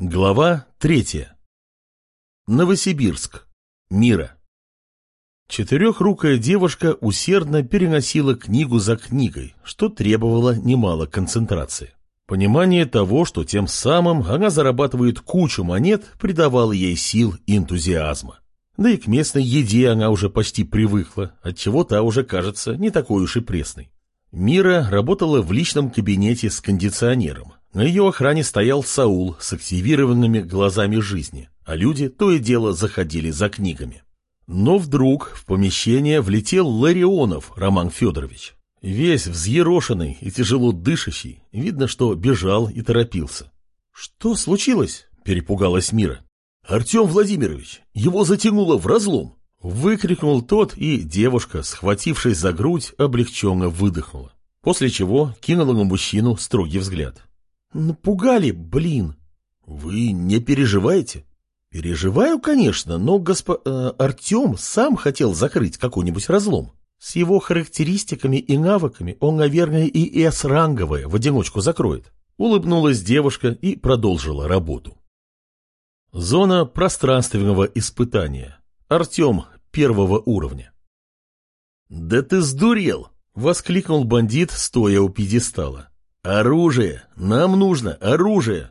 Глава третья. Новосибирск. Мира. Четырехрукая девушка усердно переносила книгу за книгой, что требовало немало концентрации. Понимание того, что тем самым она зарабатывает кучу монет, придавало ей сил и энтузиазма. Да и к местной еде она уже почти привыкла, отчего та уже кажется не такой уж и пресной. Мира работала в личном кабинете с кондиционером, на ее охране стоял Саул с активированными глазами жизни, а люди то и дело заходили за книгами. Но вдруг в помещение влетел Ларионов Роман Федорович. Весь взъерошенный и тяжело дышащий, видно, что бежал и торопился. «Что случилось?» – перепугалась Мира. «Артем Владимирович, его затянуло в разлом!» Выкрикнул тот, и девушка, схватившись за грудь, облегченно выдохнула. После чего кинула на мужчину строгий взгляд. Напугали, блин. Вы не переживаете? Переживаю, конечно, но госпо... Э, Артем сам хотел закрыть какой-нибудь разлом. С его характеристиками и навыками он, наверное, и С-ранговое в одиночку закроет. Улыбнулась девушка и продолжила работу. Зона пространственного испытания. Артем первого уровня. «Да ты сдурел!» — воскликнул бандит, стоя у пьедестала. «Оружие! Нам нужно оружие!»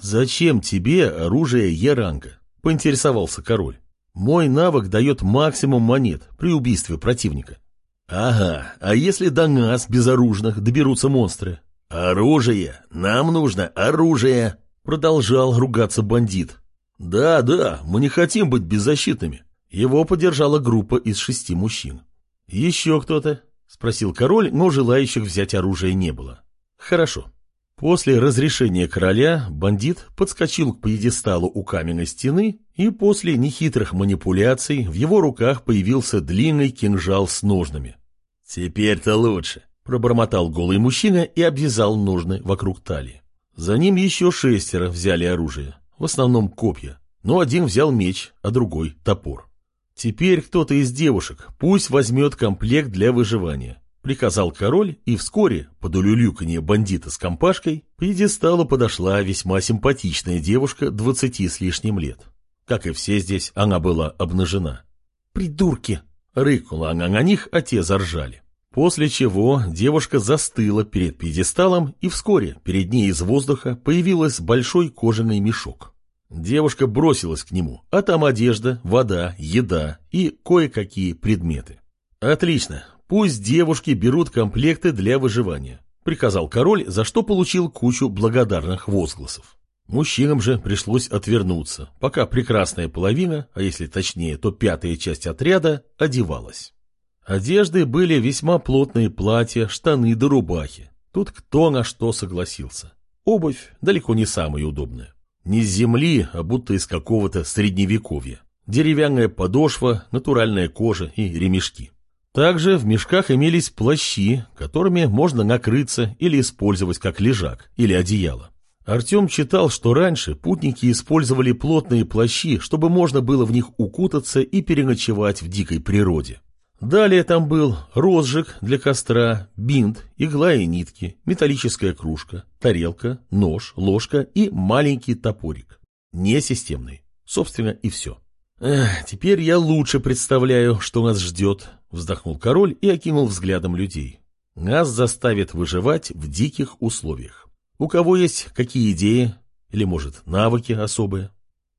«Зачем тебе оружие Яранга?» — поинтересовался король. «Мой навык дает максимум монет при убийстве противника». «Ага, а если до нас, безоружных, доберутся монстры?» «Оружие! Нам нужно оружие!» — продолжал ругаться бандит. «Да, да, мы не хотим быть беззащитными». Его поддержала группа из шести мужчин. «Еще кто-то?» — спросил король, но желающих взять оружие не было. Хорошо. После разрешения короля бандит подскочил к пьедесталу у каменной стены, и после нехитрых манипуляций в его руках появился длинный кинжал с ножнами. «Теперь-то лучше», — пробормотал голый мужчина и обвязал ножны вокруг талии. За ним еще шестеро взяли оружие, в основном копья, но один взял меч, а другой — топор. Теперь кто-то из девушек пусть возьмет комплект для выживания приказал король, и вскоре, под улюлюканье бандита с компашкой, к пьедесталу подошла весьма симпатичная девушка двадцати с лишним лет. Как и все здесь, она была обнажена. «Придурки!» — рыкнула она на них, а те заржали. После чего девушка застыла перед пьедесталом, и вскоре перед ней из воздуха появился большой кожаный мешок. Девушка бросилась к нему, а там одежда, вода, еда и кое-какие предметы. «Отлично, Пусть девушки берут комплекты для выживания, приказал король, за что получил кучу благодарных возгласов. Мужчинам же пришлось отвернуться, пока прекрасная половина, а если точнее, то пятая часть отряда, одевалась. Одежды были весьма плотные платья, штаны да рубахи. Тут кто на что согласился. Обувь далеко не самая удобная. Не с земли, а будто из какого-то средневековья. Деревянная подошва, натуральная кожа и ремешки. Также в мешках имелись плащи, которыми можно накрыться или использовать как лежак или одеяло. Артем читал, что раньше путники использовали плотные плащи, чтобы можно было в них укутаться и переночевать в дикой природе. Далее там был розжиг для костра, бинт, игла и нитки, металлическая кружка, тарелка, нож, ложка и маленький топорик. Несистемный. Собственно, и все. Эх, теперь я лучше представляю, что нас ждет, Вздохнул король и окинул взглядом людей. Нас заставят выживать в диких условиях. У кого есть какие идеи? Или, может, навыки особые?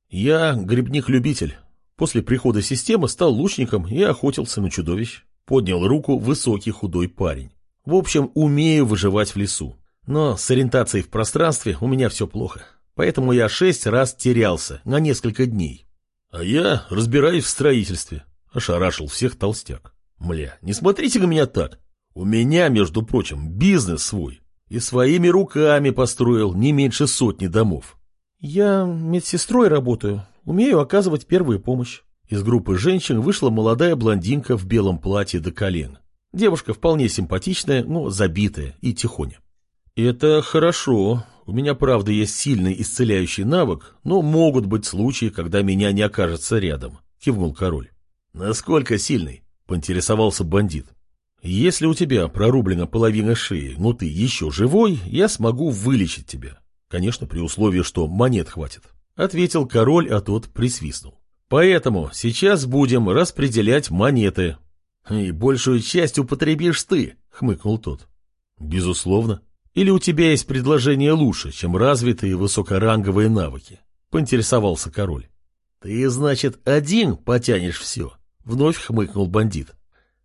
Я грибник-любитель. После прихода системы стал лучником и охотился на чудовищ. Поднял руку высокий худой парень. В общем, умею выживать в лесу. Но с ориентацией в пространстве у меня все плохо. Поэтому я шесть раз терялся на несколько дней. А я разбираюсь в строительстве. Ошарашил всех толстяк. Мля, не смотрите на меня так. У меня, между прочим, бизнес свой. И своими руками построил не меньше сотни домов. Я медсестрой работаю, умею оказывать первую помощь. Из группы женщин вышла молодая блондинка в белом платье до колен. Девушка вполне симпатичная, но забитая и тихоня. Это хорошо. У меня, правда, есть сильный исцеляющий навык, но могут быть случаи, когда меня не окажется рядом, кивнул король. Насколько сильный? Поинтересовался бандит. «Если у тебя прорублена половина шеи, но ты еще живой, я смогу вылечить тебя. Конечно, при условии, что монет хватит. Ответил король, а тот присвистнул. Поэтому сейчас будем распределять монеты. И большую часть употребишь ты, хмыкнул тот. Безусловно. Или у тебя есть предложение лучше, чем развитые высокоранговые навыки? Поинтересовался король. Ты, значит, один потянешь все? Вновь хмыкнул бандит.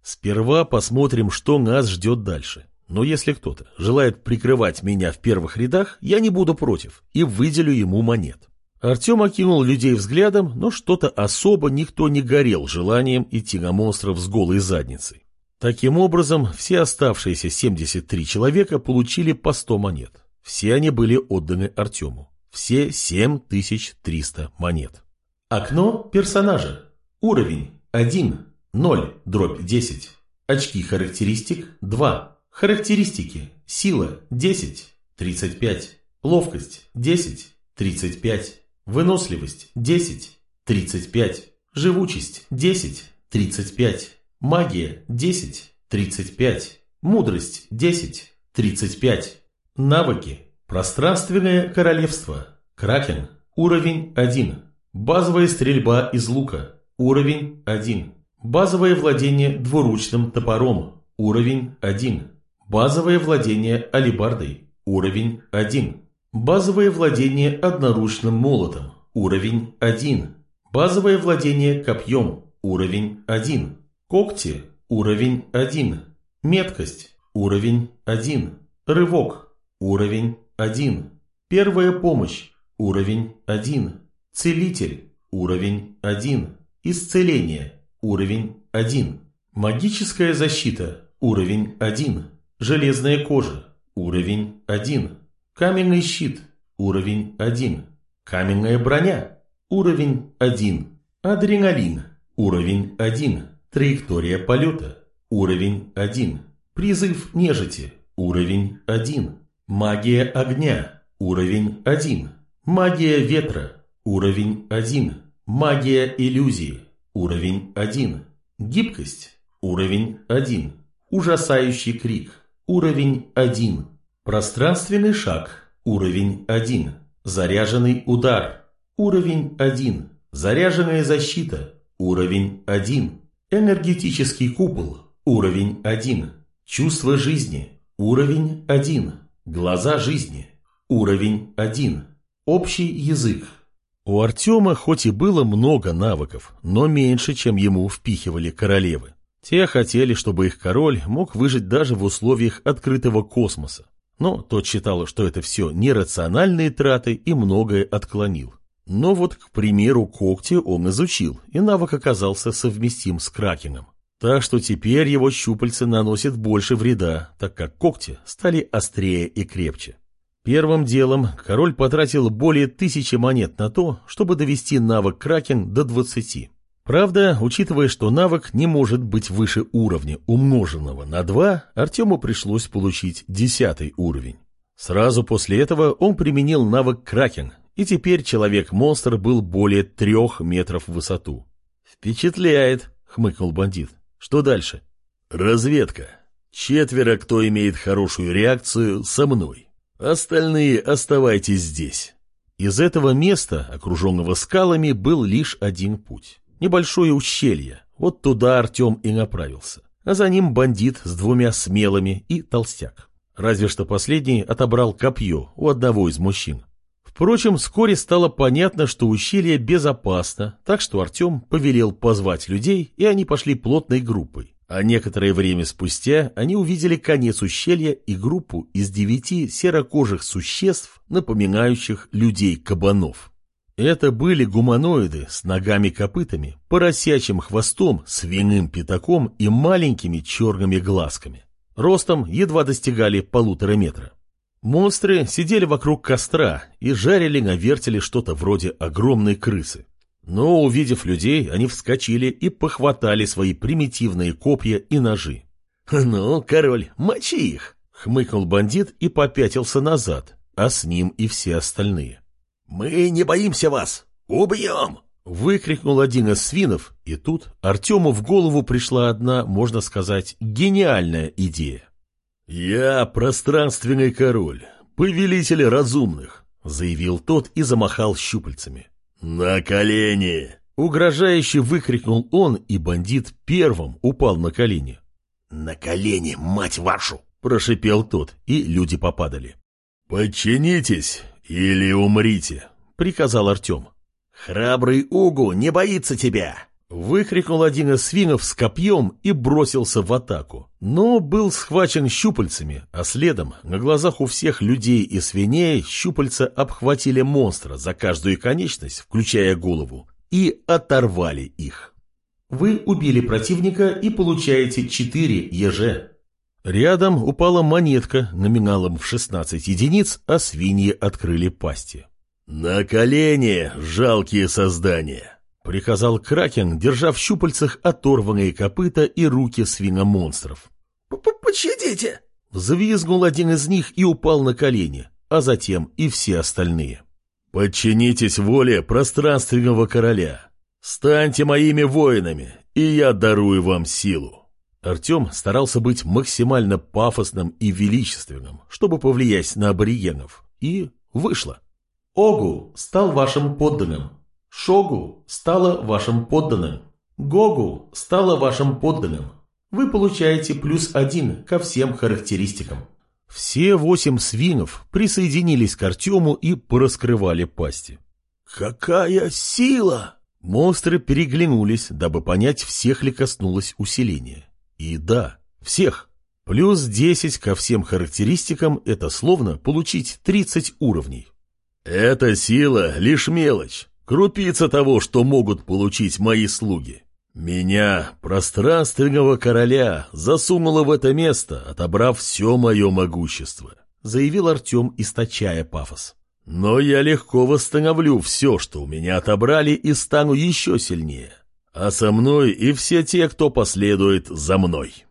Сперва посмотрим, что нас ждет дальше. Но если кто-то желает прикрывать меня в первых рядах, я не буду против и выделю ему монет. Артем окинул людей взглядом, но что-то особо никто не горел желанием идти на монстров с голой задницей. Таким образом, все оставшиеся 73 человека получили по 100 монет. Все они были отданы Артему. Все 7300 монет. Окно персонажа. Уровень 1, 0, дробь 10. Очки характеристик 2. Характеристики. Сила 10, 35. Ловкость 10, 35. Выносливость 10, 35. Живучесть 10, 35. Магия 10, 35. Мудрость 10, 35. Навыки. Пространственное королевство. Кракен. Уровень 1. Базовая стрельба из лука. Уровень 1. Базовое владение двуручным топором. Уровень 1. Базовое владение алибардой. Уровень 1. Базовое владение одноручным молотом. Уровень 1. Базовое владение копьем. Уровень 1. Когти. Уровень 1. Меткость. Уровень 1. Рывок. Уровень 1. Первая помощь. Уровень 1. Целитель. Уровень 1. Исцеление. Уровень 1. Магическая защита. Уровень 1. Железная кожа. Уровень 1. Каменный щит. Уровень 1. Каменная броня. Уровень 1. Адреналин. Уровень 1. Траектория полета. Уровень 1. Призыв нежити. Уровень 1. Магия огня. Уровень 1. Магия ветра. Уровень 1. Магия иллюзии. Уровень 1. Гибкость. Уровень 1. Ужасающий крик. Уровень 1. Пространственный шаг. Уровень 1. Заряженный удар. Уровень 1. Заряженная защита. Уровень 1. Энергетический купол. Уровень 1. Чувство жизни. Уровень 1. Глаза жизни. Уровень 1. Общий язык. У Артема хоть и было много навыков, но меньше, чем ему впихивали королевы. Те хотели, чтобы их король мог выжить даже в условиях открытого космоса. Но тот считал, что это все нерациональные траты и многое отклонил. Но вот, к примеру, когти он изучил, и навык оказался совместим с кракеном. Так что теперь его щупальца наносят больше вреда, так как когти стали острее и крепче. Первым делом король потратил более тысячи монет на то, чтобы довести навык Кракен до 20. Правда, учитывая, что навык не может быть выше уровня, умноженного на 2, Артему пришлось получить 10 уровень. Сразу после этого он применил навык Кракен, и теперь человек-монстр был более трех метров в высоту. «Впечатляет», — хмыкнул бандит. «Что дальше?» «Разведка. Четверо, кто имеет хорошую реакцию, со мной. Остальные оставайтесь здесь. Из этого места, окруженного скалами, был лишь один путь. Небольшое ущелье. Вот туда Артем и направился. А за ним бандит с двумя смелыми и толстяк. Разве что последний отобрал копье у одного из мужчин. Впрочем, вскоре стало понятно, что ущелье безопасно, так что Артем повелел позвать людей, и они пошли плотной группой. А некоторое время спустя они увидели конец ущелья и группу из девяти серокожих существ, напоминающих людей-кабанов. Это были гуманоиды с ногами-копытами, поросячьим хвостом, свиным пятаком и маленькими черными глазками. Ростом едва достигали полутора метра. Монстры сидели вокруг костра и жарили на вертеле что-то вроде огромной крысы. Но, увидев людей, они вскочили и похватали свои примитивные копья и ножи. «Ну, король, мочи их!» — хмыкнул бандит и попятился назад, а с ним и все остальные. «Мы не боимся вас! Убьем!» — выкрикнул один из свинов, и тут Артему в голову пришла одна, можно сказать, гениальная идея. «Я пространственный король, повелитель разумных. — заявил тот и замахал щупальцами. «На колени!» — угрожающе выкрикнул он, и бандит первым упал на колени. «На колени, мать вашу!» — прошипел тот, и люди попадали. «Подчинитесь или умрите!» — приказал Артем. «Храбрый Угу не боится тебя!» Выкрикнул один из свинов с копьем и бросился в атаку, но был схвачен щупальцами, а следом, на глазах у всех людей и свиней, щупальца обхватили монстра за каждую конечность, включая голову, и оторвали их. Вы убили противника и получаете 4 ЕЖ. Рядом упала монетка номиналом в 16 единиц, а свиньи открыли пасти. «На колени, жалкие создания!» — приказал Кракен, держа в щупальцах оторванные копыта и руки свиномонстров. «Пощадите!» — взвизгнул один из них и упал на колени, а затем и все остальные. «Подчинитесь воле пространственного короля. Станьте моими воинами, и я дарую вам силу». Артем старался быть максимально пафосным и величественным, чтобы повлиять на аборигенов, и вышло. «Огу стал вашим подданным», Шогу стала вашим подданным. Гогу стала вашим подданным. Вы получаете плюс один ко всем характеристикам. Все восемь свинов присоединились к Артему и пораскрывали пасти. «Какая сила!» Монстры переглянулись, дабы понять, всех ли коснулось усиление. И да, всех. Плюс десять ко всем характеристикам – это словно получить тридцать уровней. «Эта сила – лишь мелочь. Крупица того, что могут получить мои слуги. Меня, пространственного короля, засунуло в это место, отобрав все мое могущество, заявил Артем, источая пафос. Но я легко восстановлю все, что у меня отобрали, и стану еще сильнее. А со мной и все те, кто последует за мной.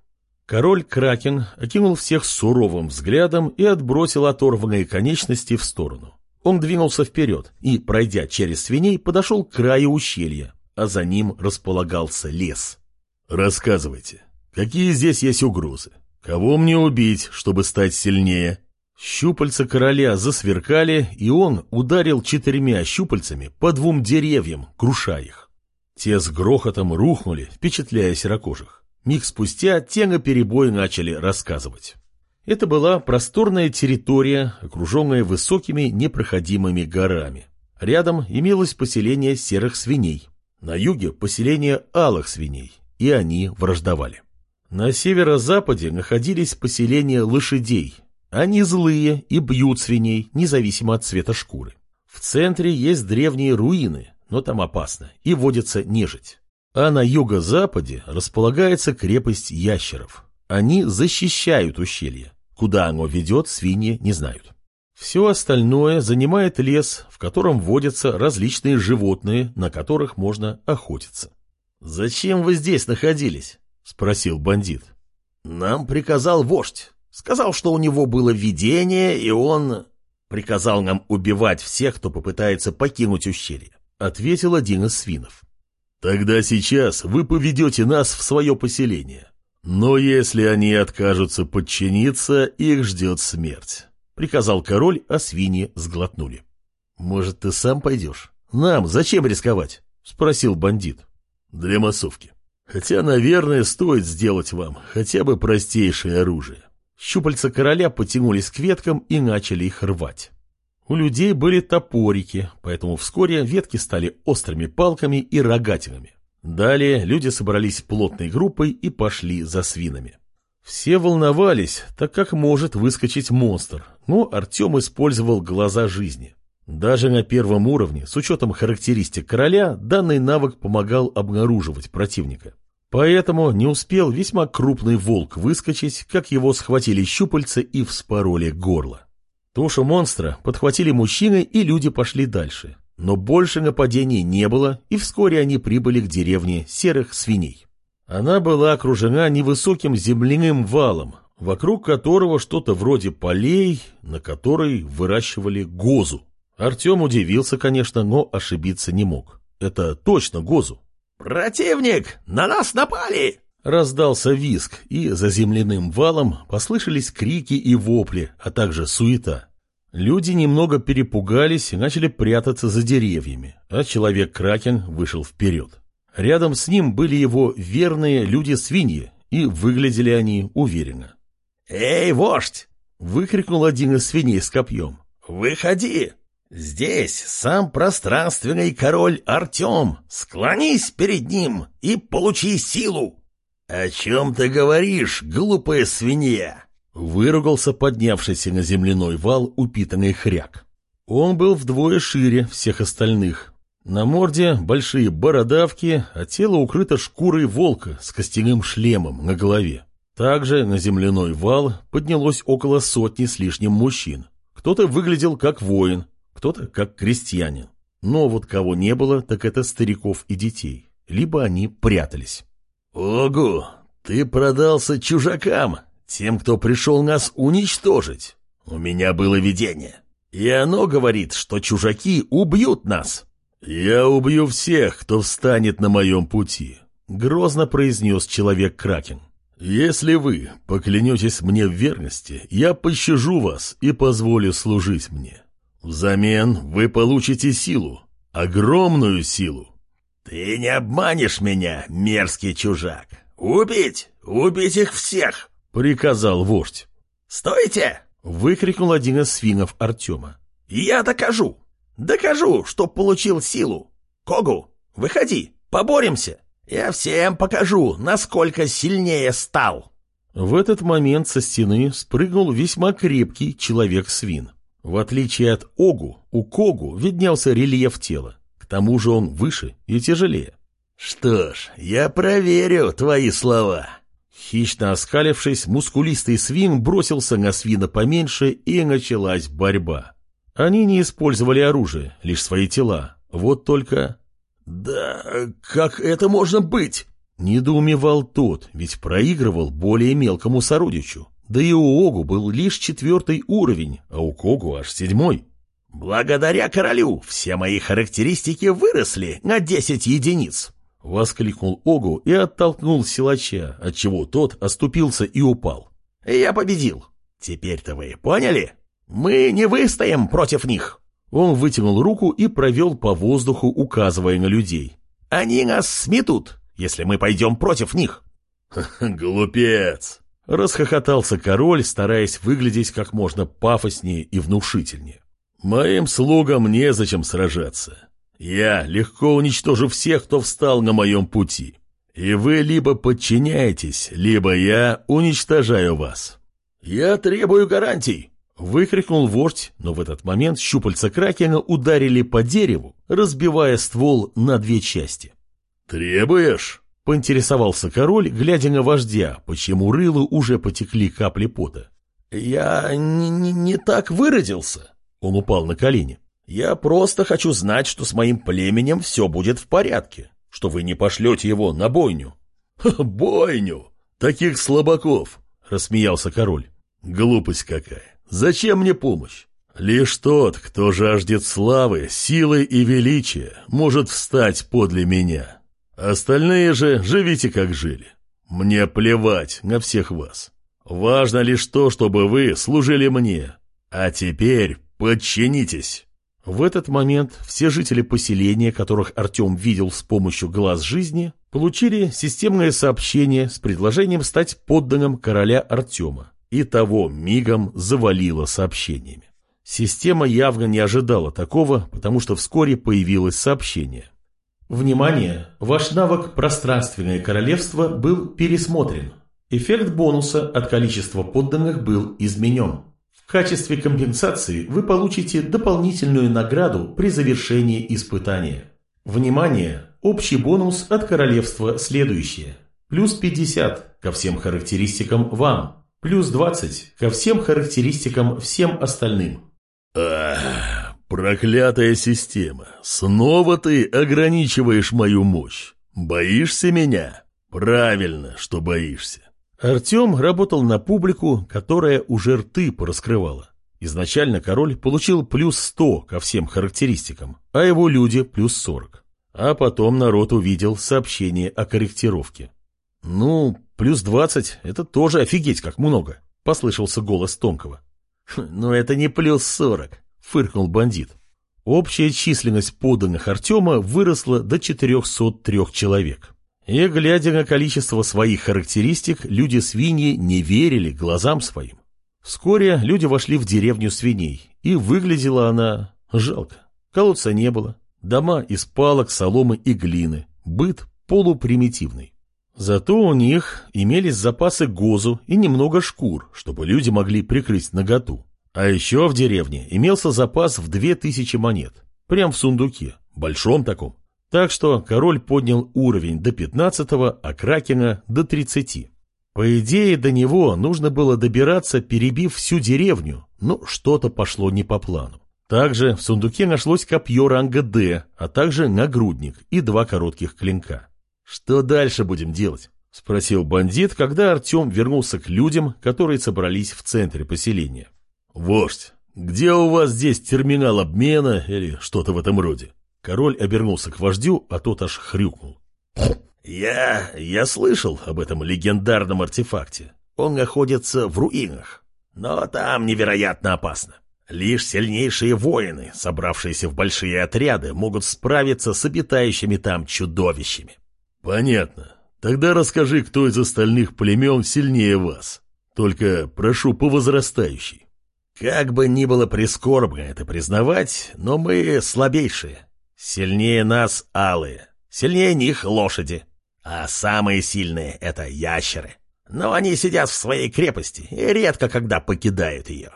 Король Кракен окинул всех суровым взглядом и отбросил оторванные конечности в сторону. Он двинулся вперед и, пройдя через свиней, подошел к краю ущелья, а за ним располагался лес. «Рассказывайте, какие здесь есть угрозы? Кого мне убить, чтобы стать сильнее?» Щупальца короля засверкали, и он ударил четырьмя щупальцами по двум деревьям, круша их. Те с грохотом рухнули, впечатляя серокожих. Миг спустя те наперебой начали рассказывать. Это была просторная территория, окруженная высокими непроходимыми горами. Рядом имелось поселение серых свиней. На юге поселение алых свиней, и они враждовали. На северо-западе находились поселения лошадей. Они злые и бьют свиней, независимо от цвета шкуры. В центре есть древние руины, но там опасно, и водится нежить. А на юго-западе располагается крепость ящеров. Они защищают ущелье. Куда оно ведет, свиньи не знают. Все остальное занимает лес, в котором водятся различные животные, на которых можно охотиться. «Зачем вы здесь находились?» — спросил бандит. «Нам приказал вождь. Сказал, что у него было видение, и он приказал нам убивать всех, кто попытается покинуть ущелье», — ответил один из свинов. «Тогда сейчас вы поведете нас в свое поселение. Но если они откажутся подчиниться, их ждет смерть. Приказал король, а свиньи сглотнули. Может, ты сам пойдешь? Нам зачем рисковать? Спросил бандит. Для массовки. Хотя, наверное, стоит сделать вам хотя бы простейшее оружие. Щупальца короля потянулись к веткам и начали их рвать. У людей были топорики, поэтому вскоре ветки стали острыми палками и рогатинами. Далее люди собрались плотной группой и пошли за свинами. Все волновались, так как может выскочить монстр, но Артем использовал глаза жизни. Даже на первом уровне, с учетом характеристик короля, данный навык помогал обнаруживать противника. Поэтому не успел весьма крупный волк выскочить, как его схватили щупальца и вспороли горло. Тушу монстра подхватили мужчины, и люди пошли дальше. Но больше нападений не было, и вскоре они прибыли к деревне серых свиней. Она была окружена невысоким земляным валом, вокруг которого что-то вроде полей, на которой выращивали гозу. Артем удивился, конечно, но ошибиться не мог. Это точно гозу. «Противник! На нас напали!» Раздался виск, и за земляным валом послышались крики и вопли, а также суета. Люди немного перепугались и начали прятаться за деревьями, а человек-кракен вышел вперед. Рядом с ним были его верные люди-свиньи, и выглядели они уверенно. «Эй, вождь!» — выкрикнул один из свиней с копьем. «Выходи! Здесь сам пространственный король Артем. Склонись перед ним и получи силу!» «О чем ты говоришь, глупая свинья?» Выругался поднявшийся на земляной вал упитанный хряк. Он был вдвое шире всех остальных. На морде большие бородавки, а тело укрыто шкурой волка с костяным шлемом на голове. Также на земляной вал поднялось около сотни с лишним мужчин. Кто-то выглядел как воин, кто-то как крестьянин. Но вот кого не было, так это стариков и детей. Либо они прятались. «Огу, ты продался чужакам, тем, кто пришел нас уничтожить. У меня было видение, и оно говорит, что чужаки убьют нас». «Я убью всех, кто встанет на моем пути», — грозно произнес человек-кракен. «Если вы поклянетесь мне в верности, я пощажу вас и позволю служить мне. Взамен вы получите силу, огромную силу». «Ты не обманешь меня, мерзкий чужак. Убить! Убить их всех!» — приказал вождь. «Стойте!» — выкрикнул один из свинов Артема. «Я докажу! Докажу, что получил силу! Когу, выходи, поборемся! Я всем покажу, насколько сильнее стал!» В этот момент со стены спрыгнул весьма крепкий человек-свин. В отличие от Огу, у Когу виднелся рельеф тела. К тому же он выше и тяжелее. «Что ж, я проверю твои слова!» Хищно оскалившись, мускулистый свин бросился на свина поменьше, и началась борьба. Они не использовали оружие, лишь свои тела. Вот только... «Да как это можно быть?» Недоумевал тот, ведь проигрывал более мелкому сородичу. Да и у Огу был лишь четвертый уровень, а у Когу аж седьмой. «Благодаря королю все мои характеристики выросли на десять единиц!» Воскликнул Огу и оттолкнул силача, отчего тот оступился и упал. «Я победил! Теперь-то вы поняли?» «Мы не выстоим против них!» Он вытянул руку и провел по воздуху, указывая на людей. «Они нас сметут, если мы пойдем против них!» «Глупец!» — расхохотался король, стараясь выглядеть как можно пафоснее и внушительнее. «Моим слугам незачем сражаться. Я легко уничтожу всех, кто встал на моем пути. И вы либо подчиняетесь, либо я уничтожаю вас». «Я требую гарантий!» Выкрикнул вождь, но в этот момент щупальца Кракена ударили по дереву, разбивая ствол на две части. «Требуешь?» — поинтересовался король, глядя на вождя, почему рылу уже потекли капли пота. «Я не, не, не так выразился!» Он упал на колени. «Я просто хочу знать, что с моим племенем все будет в порядке, что вы не пошлете его на бойню». «Бойню! Таких слабаков!» — рассмеялся король. «Глупость какая! Зачем мне помощь? Лишь тот, кто жаждет славы, силы и величия, может встать подле меня. Остальные же живите как жили. Мне плевать на всех вас. Важно лишь то, чтобы вы служили мне. А теперь подчинитесь». В этот момент все жители поселения, которых Артем видел с помощью глаз жизни, получили системное сообщение с предложением стать подданным короля Артема и того мигом завалило сообщениями. Система явно не ожидала такого, потому что вскоре появилось сообщение. Внимание! Ваш навык «Пространственное королевство» был пересмотрен. Эффект бонуса от количества подданных был изменен. В качестве компенсации вы получите дополнительную награду при завершении испытания. Внимание! Общий бонус от королевства следующее. Плюс 50 ко всем характеристикам вам. Плюс 20 ко всем характеристикам всем остальным. Ах, проклятая система. Снова ты ограничиваешь мою мощь. Боишься меня? Правильно, что боишься. Артем работал на публику, которая уже рты пораскрывала. Изначально король получил плюс 100 ко всем характеристикам, а его люди плюс 40. А потом народ увидел сообщение о корректировке. Ну, Плюс двадцать — это тоже офигеть как много, — послышался голос Тонкого. «Но это не плюс сорок», — фыркнул бандит. Общая численность поданных Артема выросла до 403 человек. И, глядя на количество своих характеристик, люди-свиньи не верили глазам своим. Вскоре люди вошли в деревню свиней, и выглядела она жалко. Колодца не было, дома из палок, соломы и глины, быт полупримитивный. Зато у них имелись запасы гозу и немного шкур, чтобы люди могли прикрыть наготу. А еще в деревне имелся запас в две тысячи монет, прям в сундуке, большом таком. Так что король поднял уровень до 15 а Кракена до 30. По идее, до него нужно было добираться, перебив всю деревню, но что-то пошло не по плану. Также в сундуке нашлось копье ранга «Д», а также нагрудник и два коротких клинка. «Что дальше будем делать?» — спросил бандит, когда Артем вернулся к людям, которые собрались в центре поселения. «Вождь, где у вас здесь терминал обмена или что-то в этом роде?» Король обернулся к вождю, а тот аж хрюкнул. «Я... я слышал об этом легендарном артефакте. Он находится в руинах. Но там невероятно опасно. Лишь сильнейшие воины, собравшиеся в большие отряды, могут справиться с обитающими там чудовищами». «Понятно. Тогда расскажи, кто из остальных племен сильнее вас. Только прошу по возрастающей». «Как бы ни было прискорбно это признавать, но мы слабейшие. Сильнее нас алые, сильнее них лошади, а самые сильные — это ящеры. Но они сидят в своей крепости и редко когда покидают ее.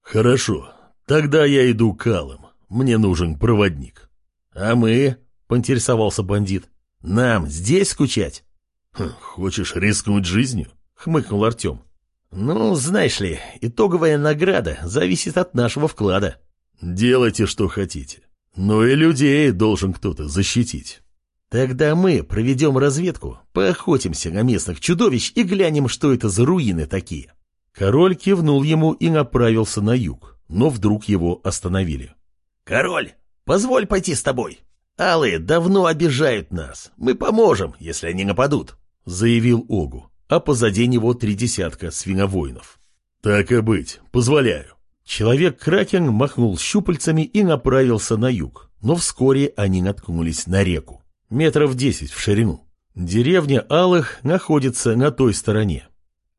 Хорошо, тогда я иду к алым. Мне нужен проводник. А мы, — поинтересовался бандит, — нам здесь скучать? Хм, хочешь рискнуть жизнью? — хмыкнул Артем. Ну, знаешь ли, итоговая награда зависит от нашего вклада. Делайте, что хотите. Но и людей должен кто-то защитить. Тогда мы проведем разведку, поохотимся на местных чудовищ и глянем, что это за руины такие. Король кивнул ему и направился на юг, но вдруг его остановили. «Король, позволь пойти с тобой. Алые давно обижают нас. Мы поможем, если они нападут», — заявил Огу, а позади него три десятка свиновоинов. «Так и быть, позволяю». Человек-кракен махнул щупальцами и направился на юг, но вскоре они наткнулись на реку, метров десять в ширину. Деревня Алых находится на той стороне.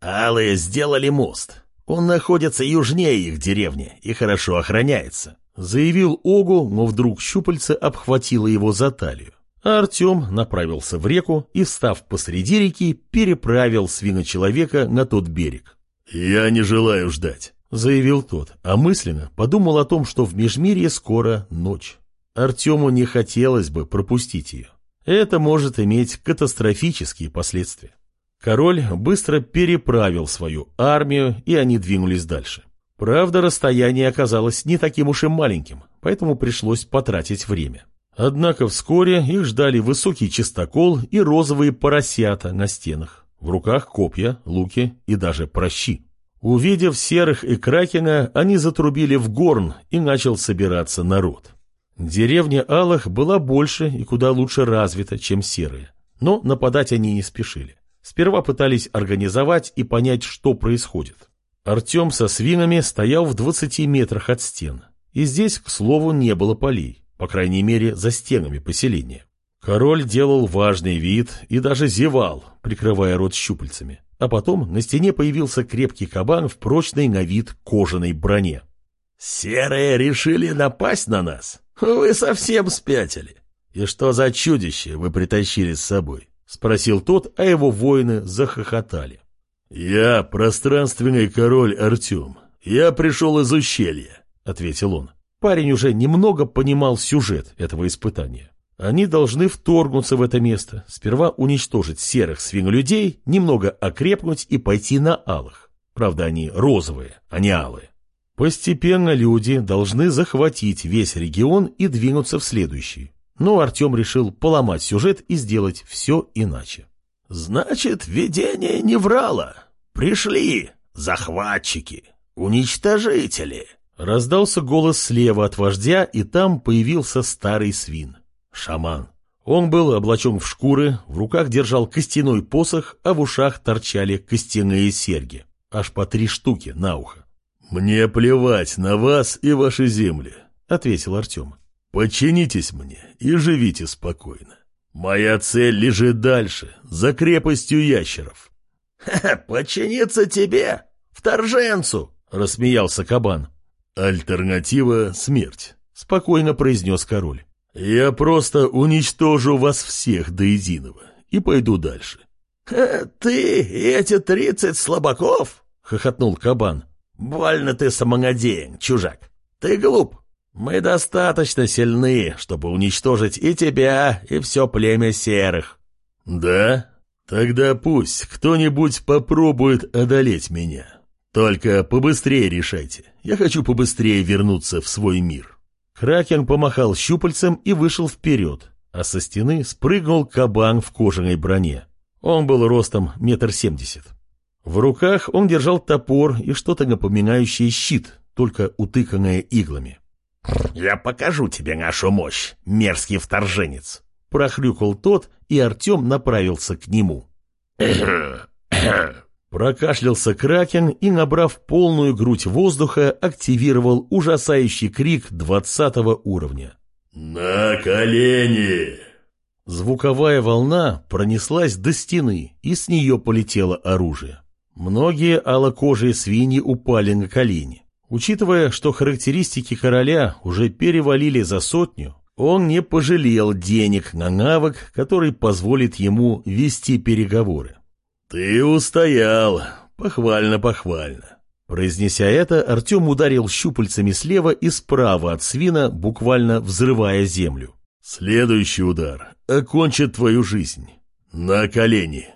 Алые сделали мост. Он находится южнее их деревни и хорошо охраняется, заявил Огу, но вдруг щупальце обхватило его за талию. А Артем направился в реку и, встав посреди реки, переправил свиночеловека на тот берег. «Я не желаю ждать. — заявил тот, а мысленно подумал о том, что в Межмирье скоро ночь. Артему не хотелось бы пропустить ее. Это может иметь катастрофические последствия. Король быстро переправил свою армию, и они двинулись дальше. Правда, расстояние оказалось не таким уж и маленьким, поэтому пришлось потратить время. Однако вскоре их ждали высокий чистокол и розовые поросята на стенах. В руках копья, луки и даже прощи. Увидев серых и кракена, они затрубили в горн, и начал собираться народ. Деревня Алах была больше и куда лучше развита, чем серые. Но нападать они не спешили. Сперва пытались организовать и понять, что происходит. Артем со свинами стоял в 20 метрах от стен. И здесь, к слову, не было полей, по крайней мере, за стенами поселения. Король делал важный вид и даже зевал, прикрывая рот щупальцами. А потом на стене появился крепкий кабан в прочной на вид кожаной броне. «Серые решили напасть на нас? Вы совсем спятили. И что за чудище вы притащили с собой?» — спросил тот, а его воины захохотали. «Я пространственный король Артем. Я пришел из ущелья», — ответил он. Парень уже немного понимал сюжет этого испытания. Они должны вторгнуться в это место, сперва уничтожить серых свинолюдей, немного окрепнуть и пойти на алых. Правда, они розовые, а не алые. Постепенно люди должны захватить весь регион и двинуться в следующий. Но Артем решил поломать сюжет и сделать все иначе. «Значит, видение не врало. Пришли захватчики, уничтожители!» Раздался голос слева от вождя, и там появился старый свин. Шаман. Он был облачен в шкуры, в руках держал костяной посох, а в ушах торчали костяные серьги. Аж по три штуки на ухо. «Мне плевать на вас и ваши земли», — ответил Артем. «Подчинитесь мне и живите спокойно. Моя цель лежит дальше, за крепостью ящеров». «Ха подчиниться тебе, вторженцу!» — рассмеялся кабан. «Альтернатива — смерть», — спокойно произнес король. «Я просто уничтожу вас всех до единого и пойду дальше». «Ты и эти тридцать слабаков?» — хохотнул кабан. «Больно ты самонадеян, чужак. Ты глуп. Мы достаточно сильны, чтобы уничтожить и тебя, и все племя серых». «Да? Тогда пусть кто-нибудь попробует одолеть меня. Только побыстрее решайте. Я хочу побыстрее вернуться в свой мир». Кракен помахал щупальцем и вышел вперед, а со стены спрыгнул кабан в кожаной броне. Он был ростом метр семьдесят. В руках он держал топор и что-то напоминающее щит, только утыканное иглами. «Я покажу тебе нашу мощь, мерзкий вторженец!» Прохрюкал тот, и Артем направился к нему. Прокашлялся Кракен и, набрав полную грудь воздуха, активировал ужасающий крик двадцатого уровня. «На колени!» Звуковая волна пронеслась до стены, и с нее полетело оружие. Многие алокожие свиньи упали на колени. Учитывая, что характеристики короля уже перевалили за сотню, он не пожалел денег на навык, который позволит ему вести переговоры. «Ты устоял! Похвально-похвально!» Произнеся это, Артем ударил щупальцами слева и справа от свина, буквально взрывая землю. «Следующий удар окончит твою жизнь. На колени!»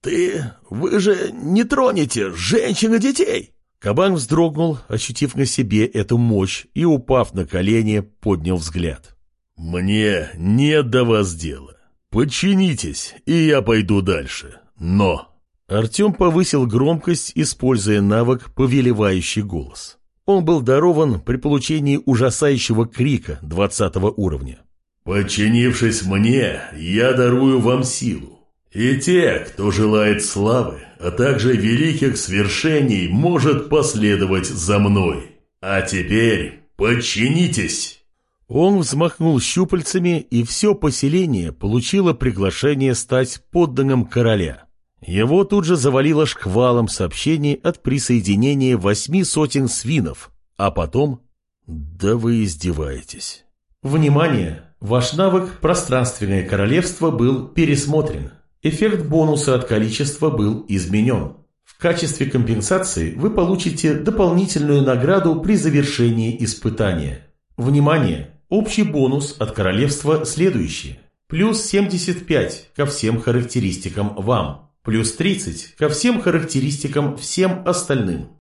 «Ты... вы же не тронете женщин и детей!» Кабан вздрогнул, ощутив на себе эту мощь, и, упав на колени, поднял взгляд. «Мне нет до вас дела. Подчинитесь, и я пойду дальше. Но...» Артем повысил громкость, используя навык «повелевающий голос». Он был дарован при получении ужасающего крика двадцатого уровня. «Подчинившись мне, я дарую вам силу. И те, кто желает славы, а также великих свершений, может последовать за мной. А теперь подчинитесь!» Он взмахнул щупальцами, и все поселение получило приглашение стать подданным короля. Его тут же завалило шквалом сообщений от присоединения восьми сотен свинов, а потом... Да вы издеваетесь. Внимание! Ваш навык «Пространственное королевство» был пересмотрен. Эффект бонуса от количества был изменен. В качестве компенсации вы получите дополнительную награду при завершении испытания. Внимание! Общий бонус от королевства следующий. Плюс 75 ко всем характеристикам вам. Плюс 30 ко всем характеристикам всем остальным.